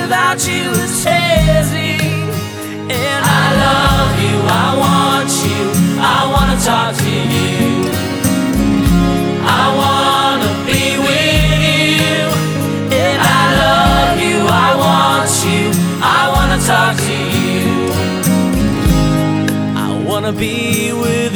Without you is hazy. And I love you, I want you, I wanna talk to you. I wanna be with you. And I love you, I want you, I wanna talk to you. I wanna be with you.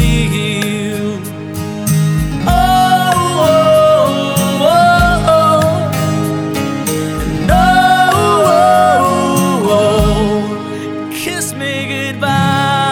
chorar.